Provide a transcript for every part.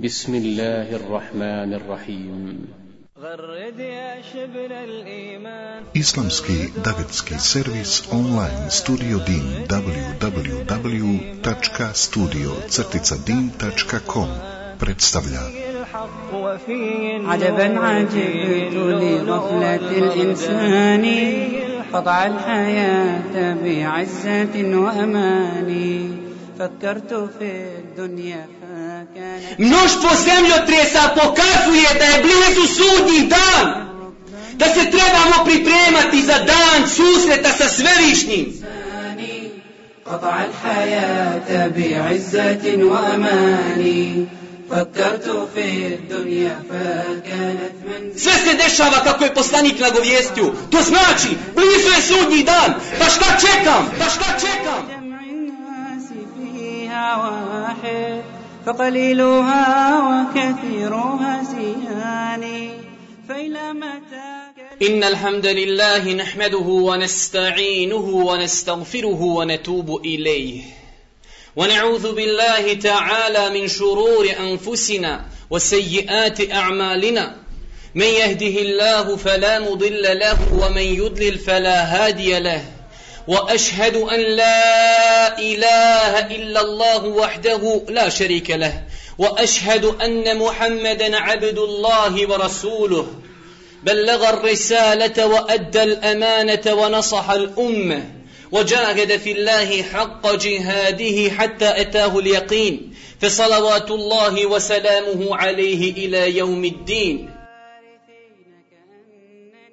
بسم الله الرحمن الرحيم. Islamski davetski servis online Studio Din www.studio-din.com predstavlja. عجبا عجبت لغفلة الإنسان قطع الحياة بعزة وأمان فكرت في الدنيا Mnoštvo zemljotresa pokazuje da je blizu sudnji dan. Da se trebamo pripremati za dan susreta sa svevišnjim. قطع الحياة بعزة وأماني فكرت في الدنيا فكانت من Sve se dešava kako je poslanik nagovijestio. To znači, blizu je sudnji dan. Pa šta čekam? Pa šta čekam? فقليلها وكثيرها زيان فإلى متى إن الحمد لله نحمده ونستعينه ونستغفره ونتوب إليه. ونعوذ بالله تعالى من شرور أنفسنا وسيئات أعمالنا. من يهده الله فلا مضل له ومن يضلل فلا هادي له. وأشهد أن لا إله إلا الله وحده لا شريك له وأشهد أن محمدا عبد الله ورسوله. بلغ الرسالة وأدى الأمانة ونصح الأمة وجاهد في الله حق جهاده حتى أتاه اليقين فصلوات الله وسلامه عليه إلى يوم الدين.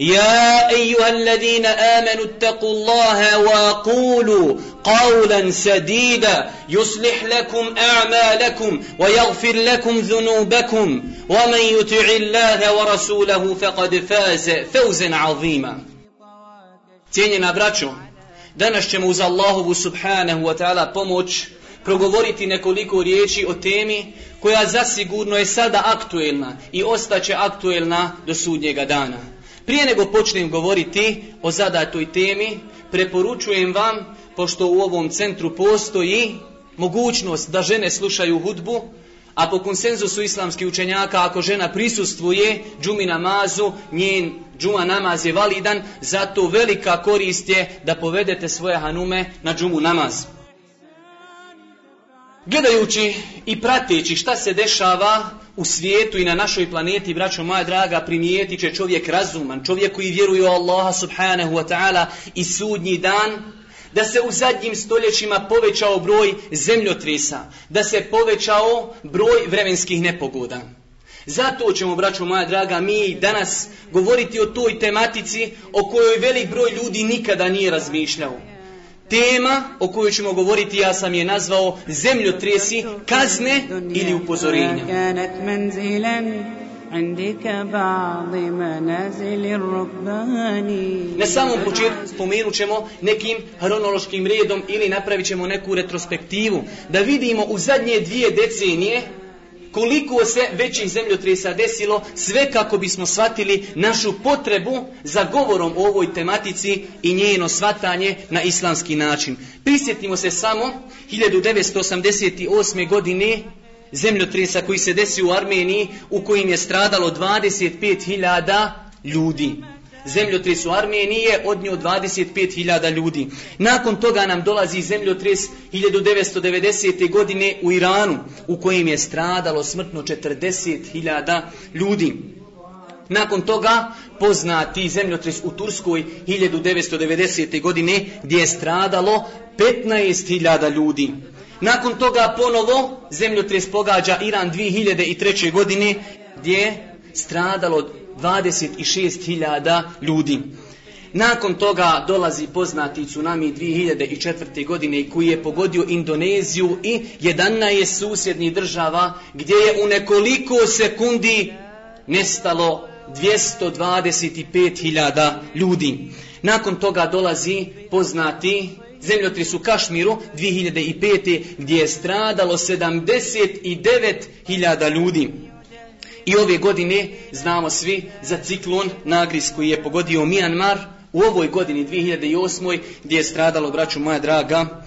يا ايها الذين امنوا اتقوا الله وقولوا قولا سديدا يصلح لكم اعمالكم ويغفر لكم ذنوبكم ومن يطع الله ورسوله فقد فاز فوزا عظيما Cijenjena braćo, danas ćemo uz Allahovu subhanahu wa ta'ala pomoć progovoriti nekoliko riječi o temi koja zasigurno je sada aktuelna i ostaće aktuelna do sudnjega dana. Prije nego počnem govoriti o zadatoj temi, preporučujem vam, pošto u ovom centru postoji mogućnost da žene slušaju hudbu, a po konsenzusu islamskih učenjaka, ako žena prisustvuje džumi namazu, njen džuma namaz je validan, zato velika korist je da povedete svoje hanume na džumu namaz. Gledajući i prateći šta se dešava u svijetu i na našoj planeti, braćo moja draga, primijetit će čovjek razuman, čovjek koji vjeruje u Allaha subhanahu wa ta'ala i sudnji dan, da se u zadnjim stoljećima povećao broj zemljotresa, da se povećao broj vremenskih nepogoda. Zato ćemo, braćo moja draga, mi danas govoriti o toj tematici o kojoj velik broj ljudi nikada nije razmišljao. Tema o kojoj ćemo govoriti ja sam je nazvao zemljotresi, kazne ili upozorenja. Na samom početku spomenut ćemo nekim hronološkim redom ili napravit ćemo neku retrospektivu da vidimo u zadnje dvije decenije koliko se većih zemljotresa desilo, sve kako bismo shvatili našu potrebu za govorom o ovoj tematici i njeno shvatanje na islamski način. Prisjetimo se samo 1988. godine zemljotresa koji se desio u Armeniji u kojim je stradalo 25.000 ljudi. Zemljotres u Armeniji je odnio 25.000 ljudi. Nakon toga nam dolazi zemljotres 1990. godine u Iranu u kojem je stradalo smrtno 40.000 ljudi. Nakon toga poznati zemljotres u Turskoj 1990. godine gdje je stradalo 15.000 ljudi. Nakon toga ponovo zemljotres pogađa Iran 2003. godine gdje je stradalo 26.000 ljudi. Nakon toga dolazi poznati tsunami 2004. godine koji je pogodio Indoneziju i 11 susjednih država gdje je u nekoliko sekundi nestalo 225.000 ljudi. Nakon toga dolazi poznati zemljotres u Kašmiru 2005. gdje je stradalo 79.000 ljudi. I ove godine znamo svi za ciklon Nagris koji je pogodio Mijanmar u ovoj godini 2008. gdje je stradalo, braću moja draga,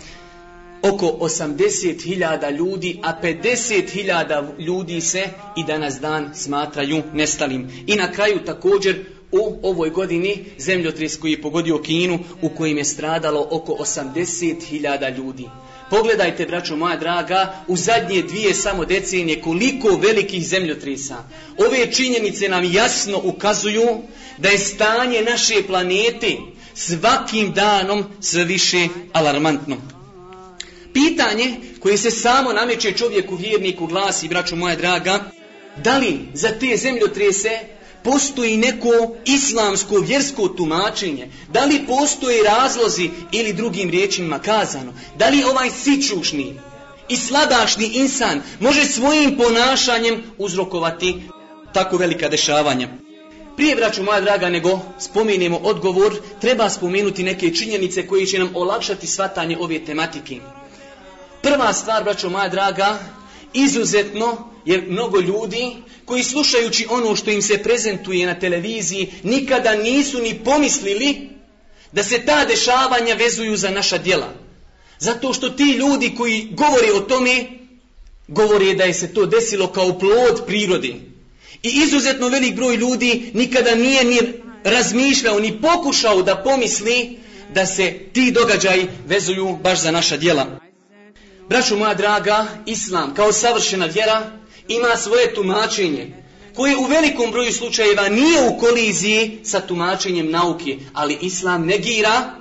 oko 80.000 ljudi, a 50.000 ljudi se i danas dan smatraju nestalim. I na kraju također u ovoj godini zemljotres koji je pogodio Kinu u kojim je stradalo oko 80.000 ljudi. Pogledajte, braćo moja draga, u zadnje dvije samo decenije koliko velikih zemljotresa. Ove činjenice nam jasno ukazuju da je stanje naše planete svakim danom sve više alarmantno. Pitanje koje se samo nameće čovjeku vjerniku glasi, braćo moja draga, da li za te zemljotrese postoji neko islamsko vjersko tumačenje, da li postoji razlozi ili drugim riječima kazano, da li ovaj sičušni i sladašni insan može svojim ponašanjem uzrokovati tako velika dešavanja. Prije, braću moja draga, nego spomenemo odgovor, treba spomenuti neke činjenice koje će nam olakšati svatanje ove tematike. Prva stvar, braćo moja draga, izuzetno je mnogo ljudi koji slušajući ono što im se prezentuje na televiziji nikada nisu ni pomislili da se ta dešavanja vezuju za naša djela. Zato što ti ljudi koji govore o tome, govore da je se to desilo kao plod prirode. I izuzetno velik broj ljudi nikada nije ni razmišljao, ni pokušao da pomisli da se ti događaji vezuju baš za naša djela. Braćo moja draga, Islam kao savršena vjera ima svoje tumačenje koje u velikom broju slučajeva nije u koliziji sa tumačenjem nauke, ali Islam negira,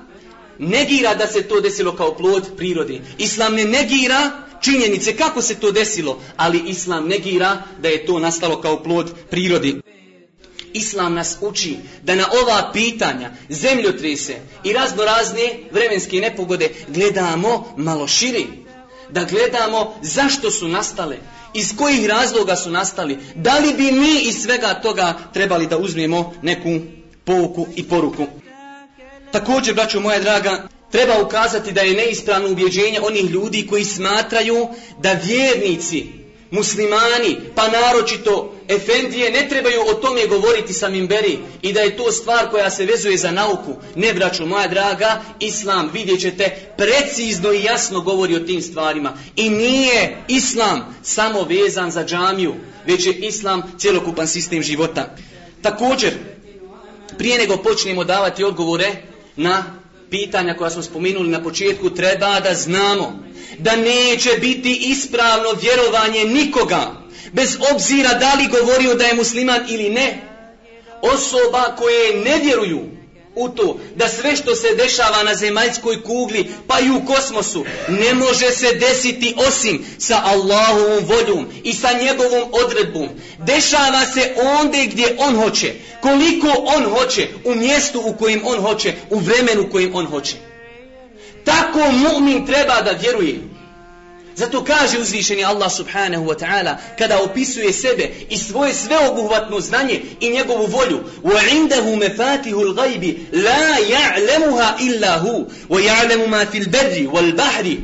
negira da se to desilo kao plod prirode. Islam ne negira činjenice kako se to desilo, ali Islam negira da je to nastalo kao plod prirode. Islam nas uči da na ova pitanja, zemljotrese i razno razne vremenske nepogode gledamo malo širi. Da gledamo zašto su nastale, iz kojih razloga su nastali, da li bi mi iz svega toga trebali da uzmemo neku pouku i poruku. Također, braćo moja draga, treba ukazati da je neispravno ubjeđenje onih ljudi koji smatraju da vjernici muslimani, pa naročito efendije, ne trebaju o tome govoriti sa mimberi i da je to stvar koja se vezuje za nauku. Ne, braćo moja draga, islam, vidjet ćete, precizno i jasno govori o tim stvarima. I nije islam samo vezan za džamiju, već je islam cjelokupan sistem života. Također, prije nego počnemo davati odgovore na pitanja koja smo spomenuli na početku, treba da znamo da neće biti ispravno vjerovanje nikoga, bez obzira da li govorio da je musliman ili ne. Osoba koje ne vjeruju u to da sve što se dešava na zemaljskoj kugli, pa i u kosmosu, ne može se desiti osim sa Allahovom voljom i sa njegovom odredbom. Dešava se onde gdje on hoće, koliko on hoće, u mjestu u kojim on hoće, u vremenu u kojim on hoće. Tako mu'min treba da vjeruje. Zato kaže uzvišeni Allah subhanahu wa ta'ala kada opisuje sebe i svoje sveobuhvatno znanje i njegovu volju وَعِنْدَهُ مَفَاتِهُ الْغَيْبِ لَا يَعْلَمُهَا إِلَّا هُ وَيَعْلَمُ مَا فِي الْبَرِّ وَالْبَحْرِ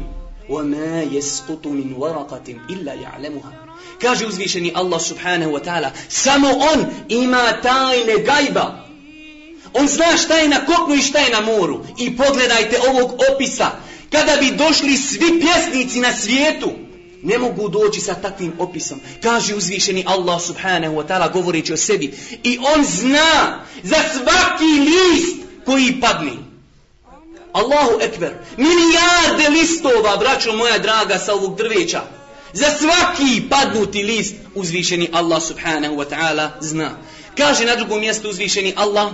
وَمَا يَسْقُطُ مِنْ وَرَقَةٍ إِلَّا يَعْلَمُهَا Kaže uzvišeni Allah subhanahu wa ta'ala samo on ima tajne gajba On zna šta je na kopnu i šta je na moru. I pogledajte ovog opisa. Kada bi došli svi pjesnici na svijetu, ne mogu doći sa takvim opisom. Kaže uzvišeni Allah subhanahu wa ta'ala govoreći o sebi. I on zna za svaki list koji padne. Allahu ekber. Milijarde listova, braćo moja draga, sa ovog drveća. Za svaki padnuti list uzvišeni Allah subhanahu wa ta'ala zna. Kaže na drugom mjestu uzvišeni Allah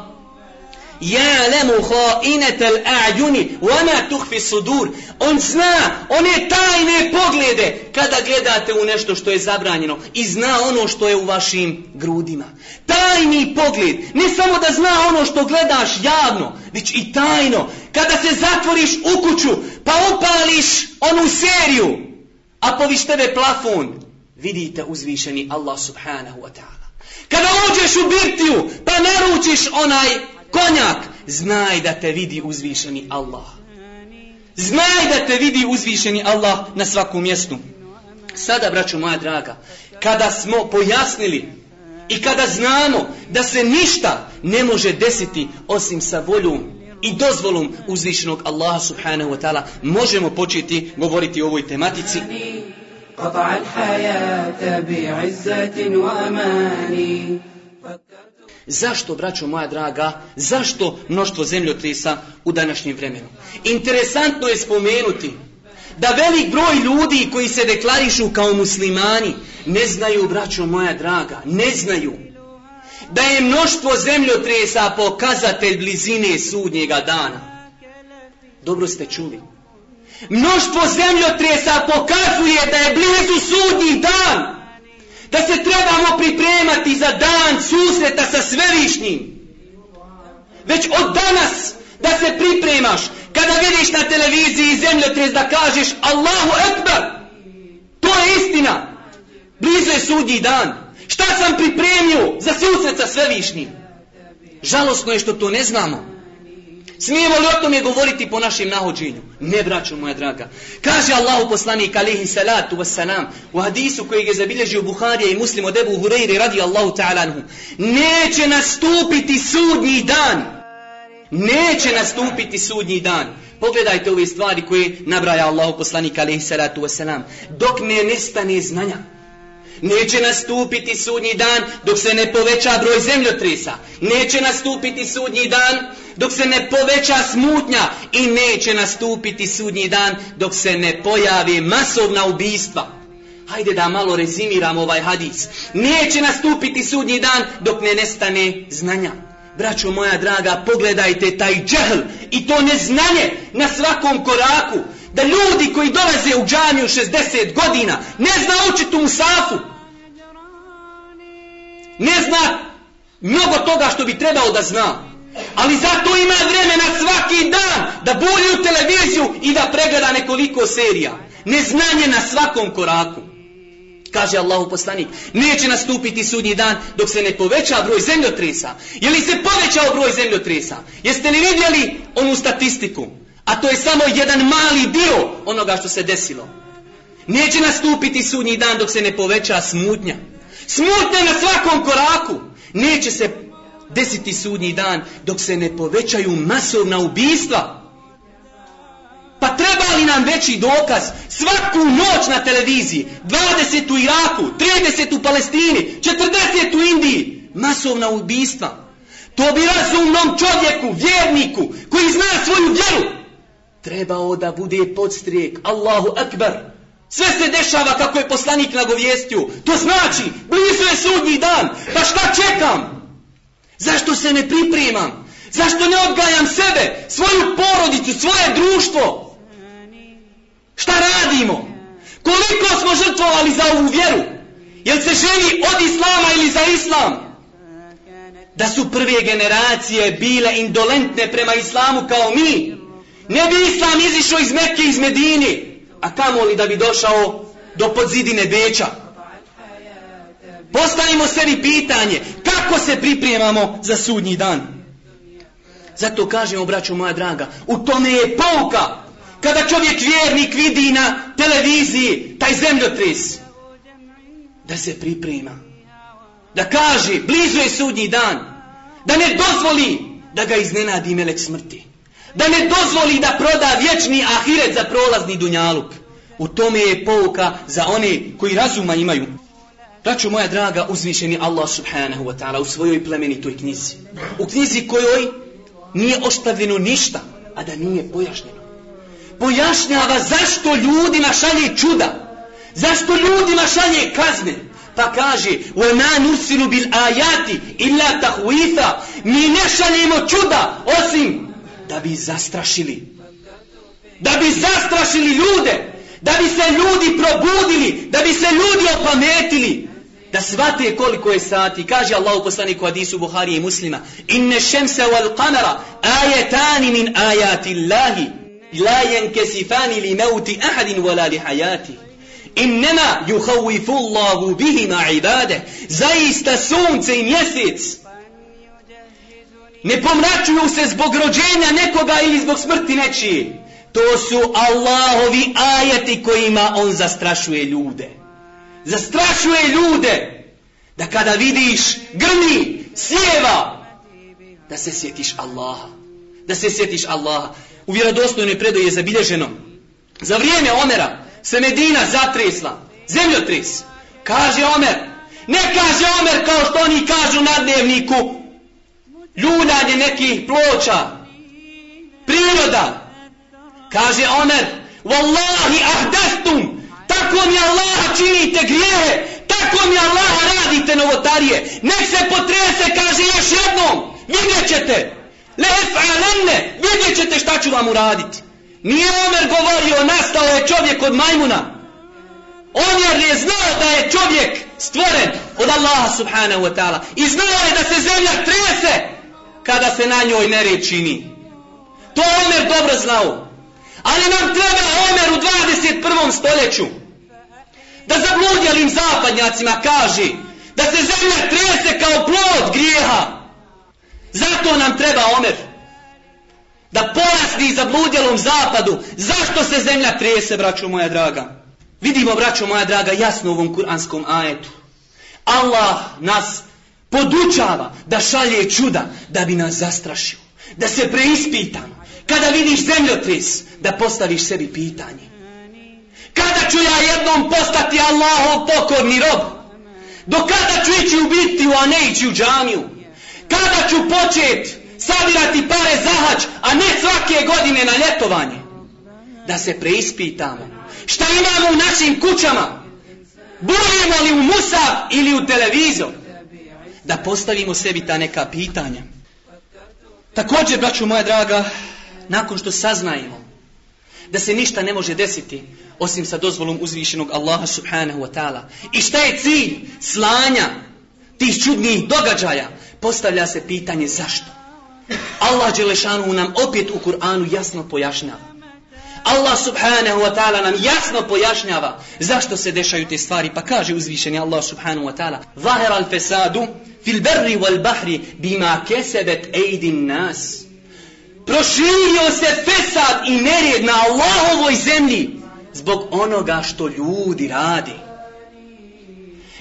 Ja'lamu kha'inatal a'juni wa ma tukhfi sudur. On zna one tajne poglede kada gledate u nešto što je zabranjeno i zna ono što je u vašim grudima. Tajni pogled, ne samo da zna ono što gledaš javno, već i tajno. Kada se zatvoriš u kuću, pa upališ onu seriju, a poviš tebe plafon, vidite uzvišeni Allah subhanahu wa ta'ala. Kada uđeš u birtiju, pa naručiš onaj konjak, znaj da te vidi uzvišeni Allah. Znaj da te vidi uzvišeni Allah na svakom mjestu. Sada, braćo moja draga, kada smo pojasnili i kada znamo da se ništa ne može desiti osim sa voljom i dozvolom uzvišenog Allaha subhanahu wa ta'ala, možemo početi govoriti o ovoj tematici. قطع الحياة بعزة وأمان Zašto, braćo moja draga, zašto mnoštvo zemljotresa u današnjem vremenu? Interesantno je spomenuti da velik broj ljudi koji se deklarišu kao muslimani ne znaju, braćo moja draga, ne znaju da je mnoštvo zemljotresa pokazatelj blizine sudnjega dana. Dobro ste čuli. Mnoštvo zemljotresa pokazuje da je blizu sudnji dan. Da se trebamo pripremati za dan susreta sa svevišnjim. Već od danas da se pripremaš. Kada vidiš na televiziji zemljotres da kažeš Allahu Ekber. To je istina. Blizu je sudnji dan. Šta sam pripremio za susret sa svevišnjim? Žalosno je što to ne znamo. Smijemo li o tome govoriti po našem nahođenju? Ne, braćo moja draga. Kaže Allahu poslanik alihi salatu wassalam u hadisu kojeg je zabilježio Buharija i muslim od Ebu Hureyri radi Allahu ta'ala anhu. Neće nastupiti sudnji dan. Neće nastupiti sudnji dan. Pogledajte ove stvari koje nabraja Allahu poslanik alihi salatu wassalam. Dok ne nestane znanja. Neće nastupiti sudnji dan dok se ne poveća broj zemljotresa. Neće nastupiti sudnji dan dok se ne poveća smutnja. I neće nastupiti sudnji dan dok se ne pojavi masovna ubistva. Hajde da malo rezimiram ovaj hadis. Neće nastupiti sudnji dan dok ne nestane znanja. Braćo moja draga, pogledajte taj džehl i to neznanje na svakom koraku da ljudi koji dolaze u džamiju 60 godina ne zna učiti u musafu. Ne zna mnogo toga što bi trebao da zna. Ali zato ima vremena svaki dan da bulji u televiziju i da pregleda nekoliko serija. Neznanje na svakom koraku. Kaže Allahu poslanik, neće nastupiti sudnji dan dok se ne poveća broj zemljotresa. Je li se povećao broj zemljotresa? Jeste li vidjeli onu statistiku? A to je samo jedan mali dio onoga što se desilo. Neće nastupiti sudnji dan dok se ne poveća smutnja. Smutnja na svakom koraku. Neće se desiti sudnji dan dok se ne povećaju masovna ubistva. Pa treba li nam veći dokaz svaku noć na televiziji, 20 u Iraku, 30 u Palestini, 40 u Indiji, masovna ubistva. To bi razumnom čovjeku, vjerniku, koji zna svoju vjeru, trebao da bude podstrijek Allahu Akbar. Sve se dešava kako je poslanik nagovijestio. To znači, blizu je sudnji dan. Pa šta čekam? Zašto se ne pripremam? Zašto ne odgajam sebe, svoju porodicu, svoje društvo? Šta radimo? Koliko smo žrtvovali za ovu vjeru? Jel se želi od islama ili za islam? Da su prve generacije bile indolentne prema islamu kao mi, Ne bi islam izišao iz Mekke iz Medine, a tamo li da bi došao do podzidine Beča. Postavimo sebi pitanje, kako se pripremamo za sudnji dan? Zato kažemo, braćo moja draga, u tome je pouka. Kada čovjek vjernik vidi na televiziji taj zemljotres, da se priprema. Da kaže, blizu je sudnji dan. Da ne dozvoli da ga iznenadi melek smrti da ne dozvoli da proda vječni ahiret za prolazni dunjaluk. U tome je pouka za one koji razuma imaju. Braćo moja draga, uzvišeni Allah subhanahu wa ta'ala u svojoj plemenitoj knjizi. U knjizi kojoj nije ostavljeno ništa, a da nije pojašnjeno. Pojašnjava zašto ljudima šalje čuda. Zašto ljudima šalje kazne. Pa kaže, وَمَا نُرْسِلُ بِالْآيَاتِ إِلَّا تَحْوِيثًا Mi ne šaljemo čuda, osim da bi zastrašili. Da bi zastrašili ljude. Da bi se ljudi probudili. Da bi se ljudi opametili. Da svate koliko je sati. Kaže Allah u poslaniku Hadisu Buhari i muslima. Inne šemse wal kamera ajetani min ajati Allahi. La jenkesifani li meuti ahadin wala li hajati. Innema juhawifu Allahu bihima ibade. Zaista sunce i mjesec ne pomračuju se zbog rođenja nekoga ili zbog smrti nečije. To su Allahovi ajeti kojima on zastrašuje ljude. Zastrašuje ljude da kada vidiš grmi, sjeva, da se sjetiš Allaha. Da se sjetiš Allaha. U vjerodostojnoj predoji je zabilježeno. Za vrijeme Omera se Medina zatresla. Zemljotres. Kaže Omer. Ne kaže Omer kao što oni kažu na dnevniku ljuljanje nekih ploča, priroda, kaže Omer, Wallahi ahdastum, tako mi Allah činite grijehe, tako mi Allah radite novotarije, nek se potrese, kaže još jednom, vidjet ćete, le ef'alenne, vidjet ćete šta ću vam uraditi. Nije Omer govorio, nastao je čovjek od majmuna, On je znao da je čovjek stvoren od Allaha subhanahu wa ta'ala. I znao je da se zemlja trese kada se na njoj nered čini. To Omer dobro znao. Ali nam treba Omer u 21. stoljeću da zabludjelim zapadnjacima kaže da se zemlja trese kao plod grijeha. Zato nam treba Omer da pojasni zabludjelom zapadu zašto se zemlja trese, braćo moja draga. Vidimo, braćo moja draga, jasno u ovom kuranskom ajetu. Allah nas podučava da šalje čuda da bi nas zastrašio. Da se preispitamo. Kada vidiš zemljotres, da postaviš sebi pitanje. Kada ću ja jednom postati Allahov pokorni rob? Do kada ću ići u bitiju, a ne ići u džamiju? Kada ću počet sabirati pare za hač, a ne svake godine na ljetovanje? Da se preispitamo. Šta imamo u našim kućama? Budemo li u musav ili u televizor? Da postavimo sebi ta neka pitanja. Također, braću moja draga, nakon što saznajemo da se ništa ne može desiti osim sa dozvolom uzvišenog Allaha subhanahu wa ta'ala. I šta je cilj slanja tih čudnih događaja? Postavlja se pitanje zašto? Allah Đelešanu nam opet u Kur'anu jasno pojašnjava. Allah subhanahu wa ta'ala nam jasno pojašnjava zašto se dešaju te stvari. Pa kaže uzvišeni Allah subhanahu wa ta'ala Zahir al fesadu fil berri wal bahri bima kesebet ejdin nas. Proširio se fesad i nered na Allahovoj zemlji zbog onoga što ljudi radi.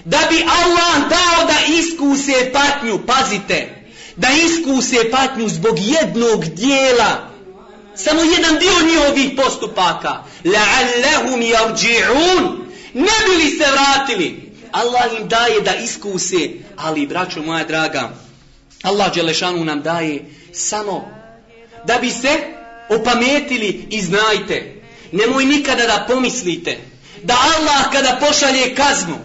Da bi Allah dao da iskuse patnju, pazite, da iskuse patnju zbog jednog dijela samo jedan dio njihovih postupaka. La'allahum yarji'un. Ne bili se vratili. Allah im daje da iskuse, ali braćo moja draga, Allah Đelešanu nam daje samo da bi se opametili i znajte. Nemoj nikada da pomislite da Allah kada pošalje kaznu,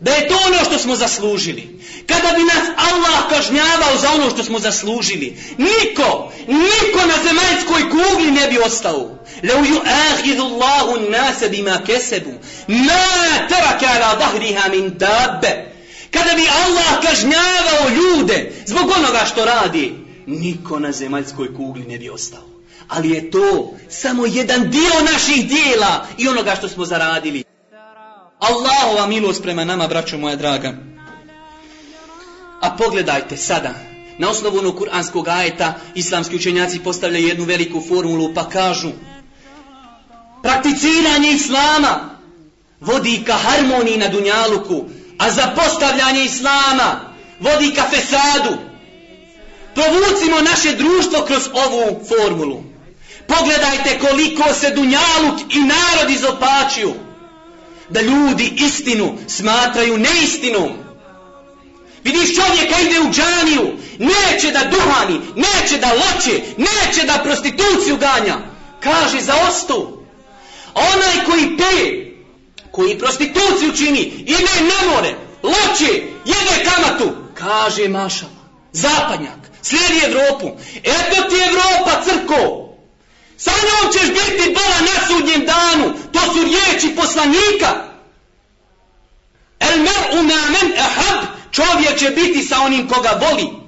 da je to ono što smo zaslužili. Kada bi nas Allah kažnjavao za ono što smo zaslužili, niko, niko na zemaljskoj kugli ne bi ostao. لو يؤاخذ الله الناس بما bima ما ترك على ala dahriha min. Kada bi Allah kažnjavao ljude zbog onoga što radi, niko na zemaljskoj kugli ne bi ostao. Ali je to samo jedan dio naših dijela i onoga što smo zaradili. Allahova milost prema nama, braćo moja draga. A pogledajte sada, na osnovu onog kuranskog ajeta, islamski učenjaci postavljaju jednu veliku formulu pa kažu prakticiranje islama vodi ka harmoniji na dunjaluku, a zapostavljanje islama vodi ka fesadu. Provucimo naše društvo kroz ovu formulu. Pogledajte koliko se dunjaluk i narod izopačuju da ljudi istinu smatraju neistinom. Vidiš čovjeka ide u džaniju, neće da duhani, neće da loće, neće da prostituciju ganja. Kaže za ostu. Onaj koji pe, koji prostituciju čini, ide na more, loće, jede kamatu, kaže mašala, zapadnjak, slijedi Evropu, eto ti Evropa, crko, sa njom ćeš biti bola na sudnjem danu, to su riječi poslanika, el mer unamen ehab, čovjek će biti sa onim koga voli,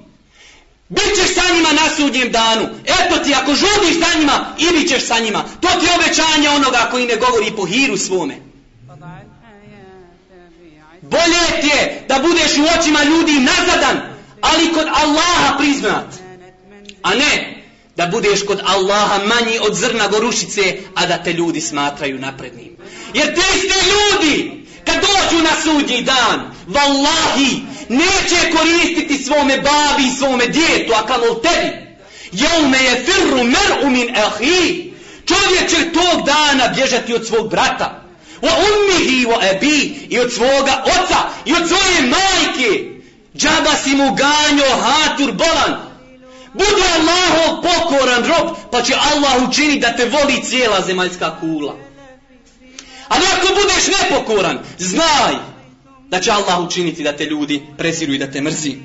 Bićeš sa njima na sudnjem danu. Eto ti, ako žudiš sa njima, i bit ćeš sa njima. To ti je obećanje onoga koji ne govori po hiru svome. Bolje ti je da budeš u očima ljudi nazadan, ali kod Allaha priznat. A ne da budeš kod Allaha manji od zrna gorušice, a da te ljudi smatraju naprednim. Jer te iste ljudi, kad dođu na sudnji dan, vallahi, neće koristiti svome babi i svome djetu, a kamo tebi. Jaume je firru mer'u min ahi. Čovjek će tog dana bježati od svog brata. Wa ummihi wa abi i od svoga oca i od svoje majke. Džaba si mu ganjo hatur bolan. Budi Allahov pokoran rob, pa će Allah učiniti da te voli cijela zemaljska kula. Ali ako budeš nepokoran, znaj da će Allah učiniti da te ljudi preziru i da te mrzi.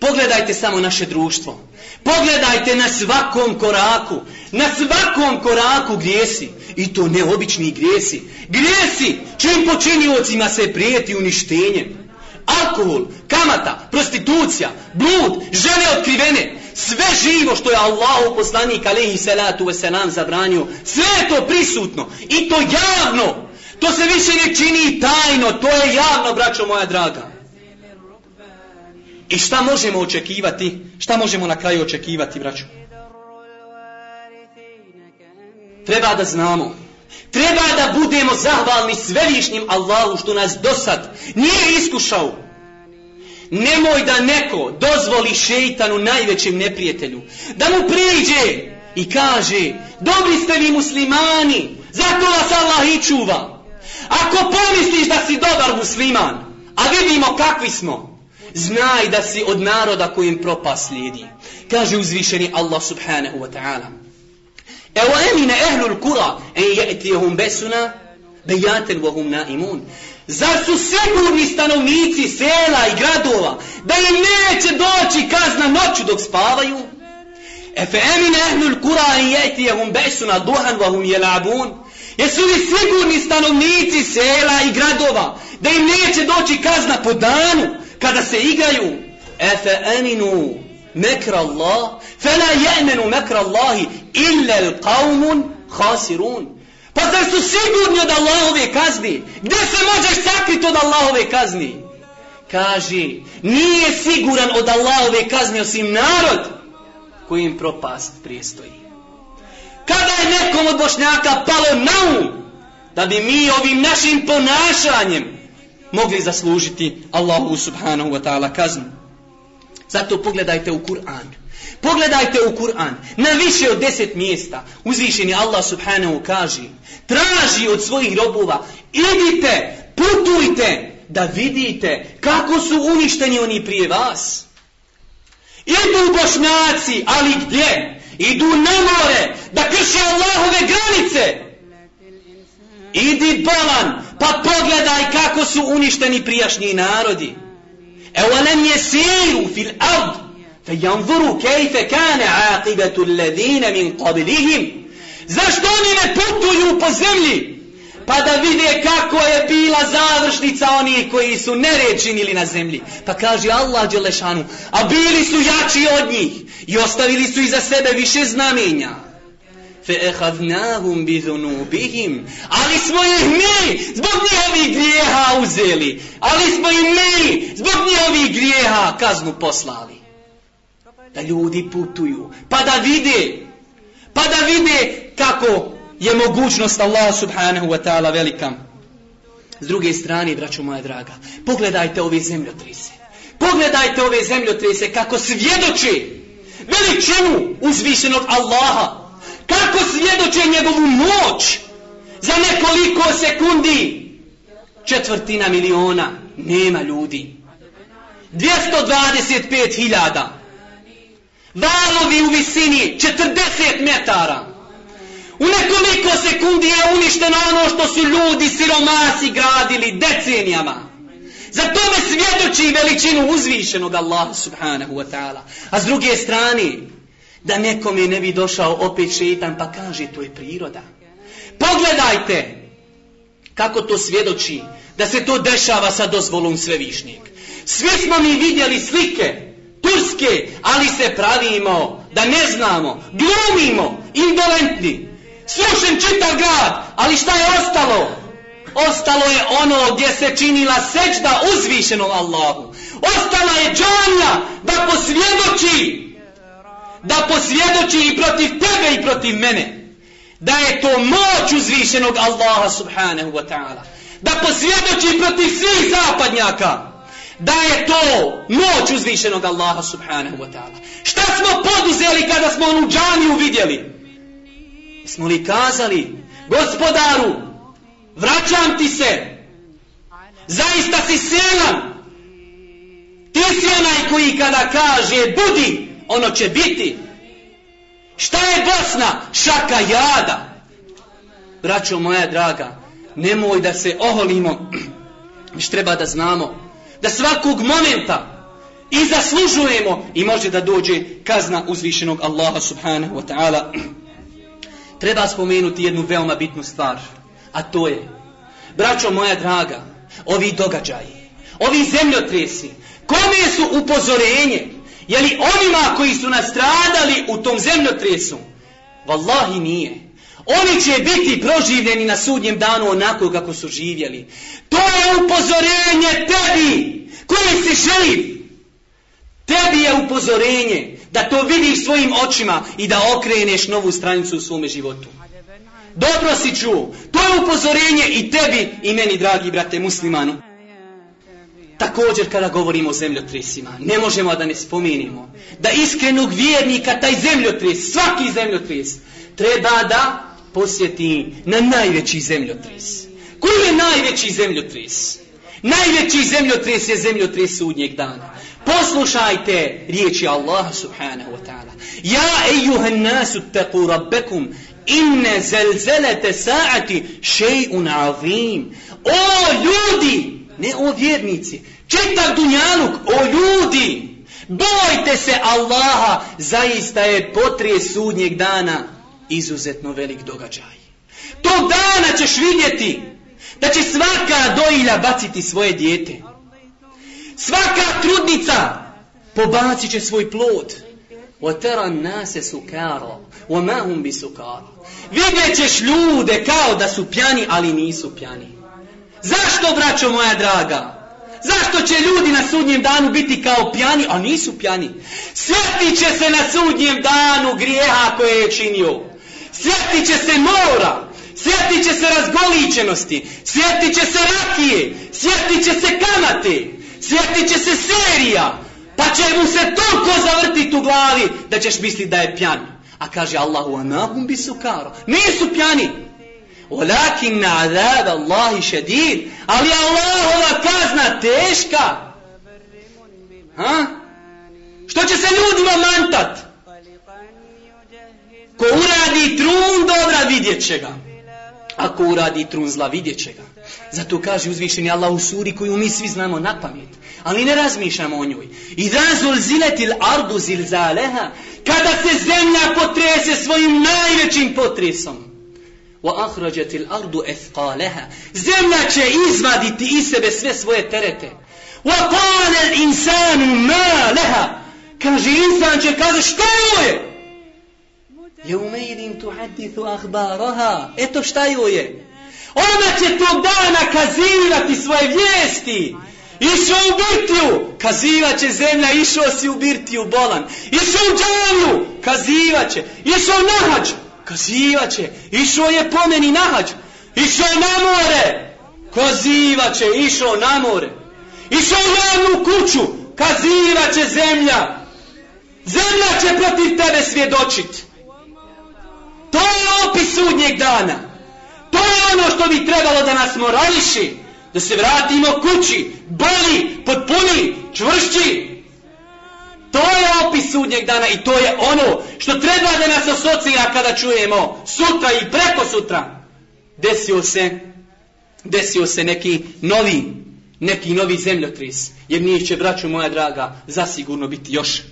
Pogledajte samo naše društvo. Pogledajte na svakom koraku. Na svakom koraku grijesi. I to neobični grijesi. Grijesi čim počinjivocima se prijeti uništenjem. Alkohol, kamata, prostitucija, blud, žene otkrivene. Sve živo što je Allah poslanik alaihi salatu wasalam zabranio. Sve je to prisutno. I to javno. To se više ne čini tajno, to je javno, braćo moja draga. I šta možemo očekivati? Šta možemo na kraju očekivati, braćo? Treba da znamo. Treba da budemo zahvalni svevišnjim Allahu što nas do sad nije iskušao. Nemoj da neko dozvoli šeitanu najvećem neprijatelju. Da mu priđe i kaže, dobri ste vi muslimani, zato vas Allah i čuva. Ako pomisliš da si dobar musliman, a vidimo kakvi smo, znaj da si od naroda kojim propast slijedi. Kaže uzvišeni Allah subhanahu wa ta'ala. Evo emine ehlul kura en je'tijehum besuna bejaten vohum naimun. Zar su sigurni stanovnici sela i gradova da im neće doći kazna noću dok spavaju? Efe emine ehlul kura en je'tijehum besuna duhan vohum jelabun. Jesu li sigurni stanovnici sela i gradova da im neće doći kazna po danu kada se igraju? Efe eminu مكر Allah, fela يأمن مكر الله إلا القوم khasirun. Pa zar su sigurni od Allahove kazni? Gde se možeš sakriti od Allahove kazni? Kaže, nije siguran od Allahove kazni osim narod kojim propast prijestoji. Kada je nekom od bošnjaka palo na um da bi mi ovim našim ponašanjem mogli zaslužiti Allahu subhanahu wa ta'ala kaznu. Zato pogledajte u Kur'an. Pogledajte u Kur'an. Na više od deset mjesta uzvišeni Allah subhanahu kaže traži od svojih robova idite, putujte da vidite kako su uništeni oni prije vas. Idu bošnjaci, ali gdje? idu na more da krše Allahove granice. Idi bolan, pa pogledaj kako su uništeni prijašnji narodi. أولم يسيروا في الأرض فينظروا ard, fe عاقبة الذين من قبلهم ledine min qabilihim. Zašto oni ne putuju po zemlji? pa da vide kako je bila završnica onih koji su nerečinili na zemlji. Pa kaže Allah Đelešanu, a bili su jači od njih i ostavili su iza sebe više znamenja. فَأَخَذْنَاهُمْ بِذُنُوبِهِمْ. Ali smo ih mi zbog njihovih grijeha uzeli. Ali smo ih mi zbog njihovih grijeha kaznu poslali. Da ljudi putuju, pa da vide, pa da vide kako je mogućnost Allah subhanahu wa ta'ala velika. S druge strane, braćo moja draga, pogledajte ove zemljotrese. Pogledajte ove zemljotrese kako svjedoče veličinu uzvišenog Allaha. Kako svjedoče njegovu moć za nekoliko sekundi. Četvrtina miliona nema ljudi. 225 hiljada. Valovi u visini 40 metara U nekoliko sekundi je uništeno ono što su ljudi siromasi gradili decenijama. Za tome svjedoči veličinu uzvišenog Allaha subhanahu wa ta'ala. A s druge strane, da nekome ne bi došao opet šetan pa kaže to je priroda. Pogledajte kako to svjedoči da se to dešava sa dozvolom svevišnjeg. Svi smo mi vidjeli slike turske, ali se pravimo da ne znamo, glumimo, indolentni. Slušam čitav grad, ali šta je ostalo? Ostalo je ono gdje se činila sećda uzvišenom Allahu. Ostala je džanja da posvjedoči, da posvjedoči i protiv tebe i protiv mene. Da je to moć uzvišenog Allaha subhanahu wa ta'ala. Da posvjedoči protiv svih zapadnjaka da je to moć uzvišenog Allaha subhanahu wa ta'ala. Šta smo poduzeli kada smo onu džaniju vidjeli? Smo li kazali, gospodaru, vraćam ti se, zaista si selam ti si onaj koji kada kaže budi, ono će biti. Šta je Bosna? Šaka jada. Braćo moja draga, nemoj da se oholimo, miš treba da znamo, da svakog momenta i zaslužujemo i može da dođe kazna uzvišenog Allaha subhanahu wa ta'ala. Treba spomenuti jednu veoma bitnu stvar, a to je, braćo moja draga, ovi događaji, ovi zemljotresi, kome su upozorenje, je li onima koji su nastradali u tom zemljotresu? Wallahi nije. Oni će biti proživljeni na sudnjem danu onako kako su živjeli. To je upozorenje tebi koji si živ. Tebi je upozorenje da to vidiš svojim očima i da okreneš novu stranicu u svome životu. Dobro si čuo. To je upozorenje i tebi i meni, dragi brate muslimanu. Također kada govorimo o zemljotresima, ne možemo da ne spomenimo da iskrenog vjernika taj zemljotres, svaki zemljotres, treba da posjeti na najveći zemljotres. Koji je najveći zemljotres? Najveći zemljotres je zemljotres sudnjeg dana. Poslušajte riječi Allaha subhanahu wa ta'ala. Ja ejuhan nasu teku rabbekum inne zelzelete sa'ati še'un azim. O ljudi, ne o vjernici, čitav dunjaluk, o ljudi, bojte se Allaha, zaista je potrije sudnjeg dana izuzetno velik događaj. Tog dana ćeš vidjeti da će svaka dojilja baciti svoje dijete. Svaka trudnica pobacit će svoj plod. وَتَرَا النَّاسَ سُكَارًا وَمَا هُمْ بِسُكَارًا Vidjet ćeš ljude kao da su pjani, ali nisu pjani. Zašto, braćo moja draga? Zašto će ljudi na sudnjem danu biti kao pjani, a nisu pjani? Sveti će se na sudnjem danu grijeha koje je činio. Sveti će se mora, sjetit će se razgoličenosti, sjetit će se rakije, sjetit će se kamate, sjetit će se serija, pa će mu se toliko zavrtiti u glavi da ćeš misliti da je pjan. A kaže Allahu anahum bi sukaro. Nisu pjani. ولكن عذاب azab Allahi šedid. Ali Allahova kazna teška. Ha? Što će se ljudima mantat? Ko uradi trun dobra vidjet će ga. Ako uradi trun zla vidjet će ga. Zato kaže uzvišeni Allah u suri koju mi svi znamo na pamet. Ali ne razmišljamo o njoj. I da zulziletil ardu zilzaleha. Kada se zemlja potrese svojim najvećim potresom. وَأَخْرَجَتِ الْأَرْضُ ardu. Zemlja će izvaditi iz sebe sve svoje terete. وَقَالَ الْإِنسَانُ مَا لَهَا. Kaže insan će kaže što je? Jeumeidin تُحَدِّثُ أَخْبَارَهَا Eto šta joj je? Ona će tog dana kazivati svoje vijesti. Išao u birtiju, kazivat će zemlja, išao si u birtiju bolan. Išao u džanju, kazivat će. Išao na hađu kazivat će. Išao je pomeni na hađ. Išao na more, kazivat će. Išao na more. Išao u javnu kuću, kazivat će zemlja. Zemlja će protiv tebe svjedočiti. To je opis sudnjeg dana. To je ono što bi trebalo da nas morališi. Da se vratimo kući, boli, potpuni, čvršći. To je opis sudnjeg dana i to je ono što treba da nas asocira kada čujemo sutra i preko sutra. Desio se, desio se neki novi, neki novi zemljotris. Jer nije će, braću moja draga, zasigurno biti još.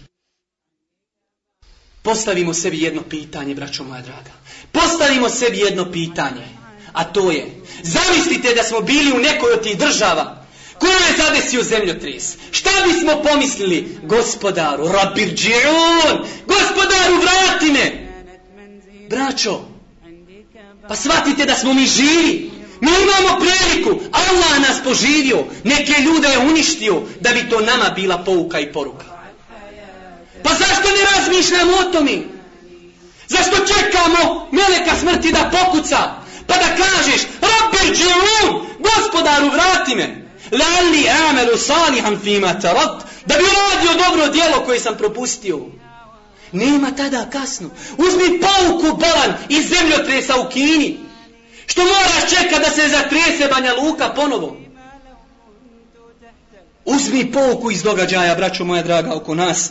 Postavimo sebi jedno pitanje, braćo moja draga. Postavimo sebi jedno pitanje. A to je, zamislite da smo bili u nekoj od tih država Ko je zadesio zemljotres? Šta bismo pomislili? Gospodaru, rabir džiun! Gospodaru, vrati me! Braćo, pa shvatite da smo mi živi. Mi imamo priliku. Allah nas poživio. Neke ljude je uništio da bi to nama bila pouka i poruka. Pa zašto ne razmišljamo o tome? Zašto čekamo meleka smrti da pokuca? Pa da kažeš, rabir džiun! Gospodaru, vrati me! Lali amelu salihan fima tarat. Da bi radio dobro djelo koje sam propustio. Nema tada kasno. Uzmi pauku bolan iz zemljotresa u Kini. Što moraš čekat da se zatrese Banja Luka ponovo. Uzmi pouku iz događaja, braćo moja draga, oko nas.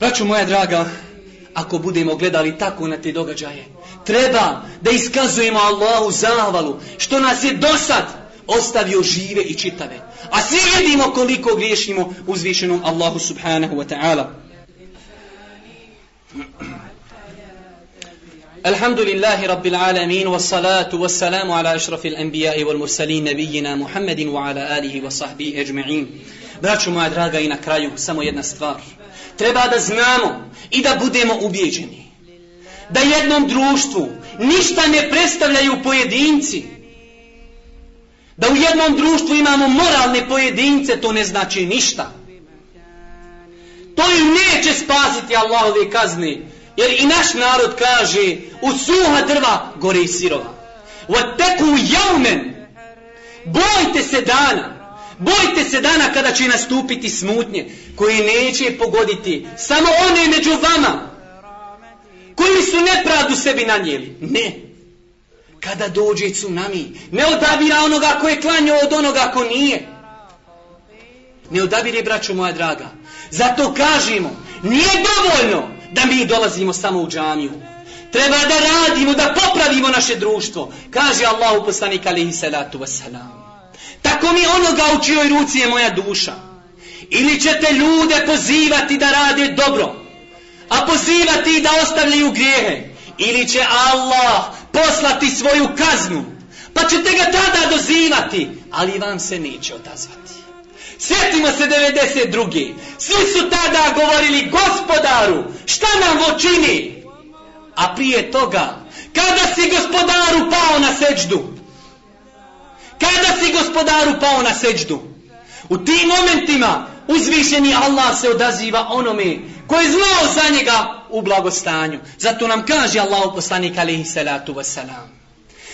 Braćo moja draga, ako budemo gledali tako na te događaje, treba da iskazujemo Allahu zahvalu, što nas je dosad ostavio žive i čitave. A svi vidimo koliko griješimo uzvišenom Allahu subhanahu wa ta'ala. الحمد لله رب العالمين والصلاة والسلام على أشرف الأنبياء والمرسلين نبينا محمد وعلى آله وصحبه أجمعين Braćo moja draga i na kraju samo jedna stvar. Treba da znamo i da budemo ubijeđeni. Da jednom društvu ništa ne predstavljaju pojedinci, Da u jednom društvu imamo moralne pojedince, to ne znači ništa. To im neće spasiti Allahove kazne. Jer i naš narod kaže, u suha drva gori sirova. Vateku jaumen. Bojte se dana. Bojte se dana kada će nastupiti smutnje koje neće pogoditi samo one među vama koji su nepravdu sebi nanijeli. Ne kada dođe tsunami. Ne odabira onoga ko je klanio od onoga ko nije. Ne odabire, braćo moja draga. Zato kažemo, nije dovoljno da mi dolazimo samo u džamiju. Treba da radimo, da popravimo naše društvo. Kaže Allah u poslanika alihi salatu wasalam. Tako mi onoga u čijoj ruci je moja duša. Ili ćete ljude pozivati da rade dobro, a pozivati da ostavljaju grijehe. Ili će Allah poslati svoju kaznu. Pa ćete ga tada dozivati. Ali vam se neće odazvati. Sjetimo se 92. Svi su tada govorili gospodaru, šta nam ovo čini? A prije toga, kada si gospodaru pao na seđdu? Kada si gospodaru pao na seđdu? U tim momentima uzvišeni Allah se odaziva onome koji je znao za njega u blagostanju. Zato nam kaže Allah poslanik alaihi salatu wasalam.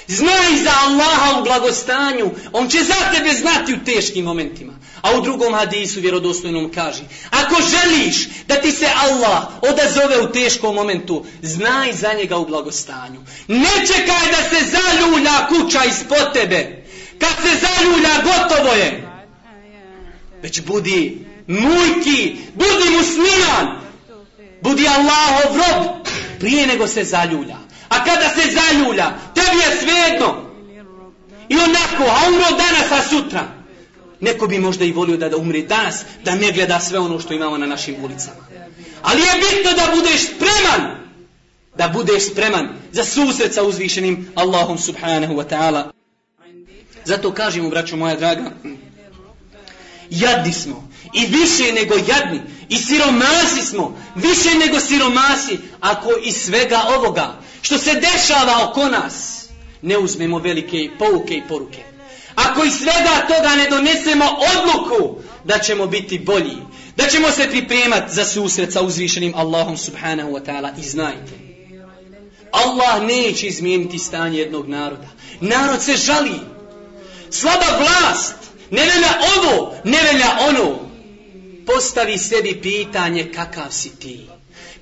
Znaj za Allaha u blagostanju, on će za tebe znati u teškim momentima. A u drugom hadisu vjerodostojnom kaže, ako želiš da ti se Allah odazove u teškom momentu, znaj za njega u blagostanju. Ne čekaj da se zaljulja kuća ispod tebe. Kad se zaljulja, gotovo je. Već budi mujki, budi musliman, budi Allahov rob prije nego se zaljulja. A kada se zaljulja, tebi je svejedno. I onako, a umro danas, a sutra. Neko bi možda i volio da, da umri danas, da ne gleda sve ono što imamo na našim ulicama. Ali je bitno da budeš spreman, da budeš spreman za susret sa uzvišenim Allahom subhanahu wa ta'ala. Zato kažemo, braćo moja draga, jadni smo. I više nego jadni. I siromasi smo. Više nego siromasi ako iz svega ovoga. Što se dešava oko nas ne uzmemo velike pouke i poruke. Ako iz svega toga ne donesemo odluku da ćemo biti bolji da ćemo se pripremati za susret sa uzvišenim Allahom subhanahu wa ta'ala. I znajte Allah neće izmijeniti stanje jednog naroda. Narod se žali. Slaba vlast ne velja ovo, ne velja ono. Postavi sebi pitanje kakav si ti.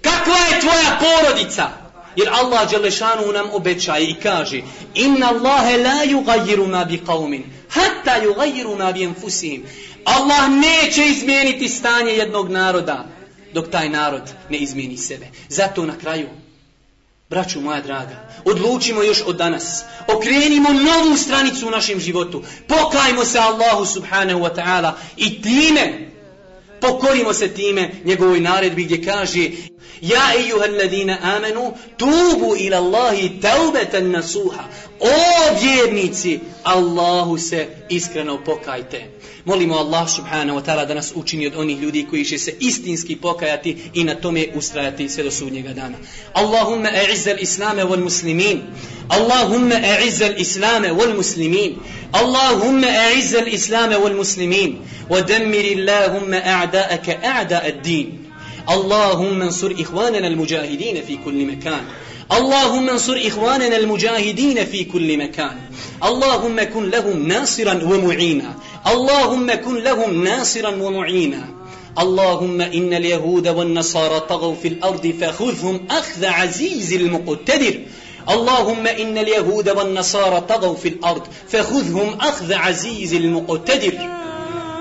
Kakva je tvoja porodica? Jer Allah Đelešanu nam obećaje i kaže Inna Allahe la yugajiru ma bi qavmin Hatta yugajiru ma bi enfusihim Allah neće izmijeniti stanje jednog naroda dok taj narod ne izmijeni sebe. Zato na kraju Braću moja draga, odlučimo još od danas. Okrenimo novu stranicu u našem životu. Pokajmo se Allahu subhanahu wa ta'ala i time, pokorimo se time njegovoj naredbi gdje kaže Ja ejuha alladina amanu tubu ila Allahi taubetan nasuha. O vjernici, Allahu se iskreno pokajte. Molimo Allah subhanahu wa ta'ala da nas učini od onih ljudi koji će se istinski pokajati i na tome ustrajati sve do sudnjega dana. Allahumma a'izza al-islame wal muslimin. Allahumma a'izza al-islame wal muslimin. Allahumma a'izza al-islame wal muslimin. Wa dammir Allahumma a'da'aka a'da' ad-din. اللهم انصر إخواننا المجاهدين في كل مكان اللهم انصر إخواننا المجاهدين في كل مكان. اللهم كن لهم ناصرا ومعينا. اللهم كن لهم ناصرا ومعينا. اللهم إن اليهود والنصارى طغوا في الأرض فخذهم أخذ عزيز المقتدر. اللهم إن اليهود والنصارى طغوا في الأرض فخذهم أخذ عزيز المقتدر.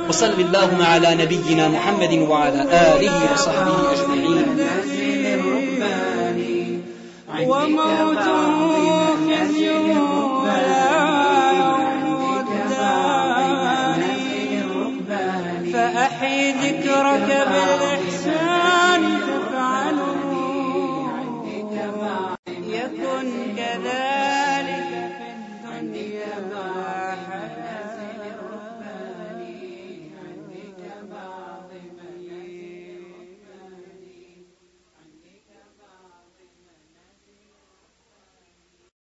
وصل اللهم على نبينا محمد وعلى آله وصحبه أجمعين. وموته خزي فأحي ذكرك بالله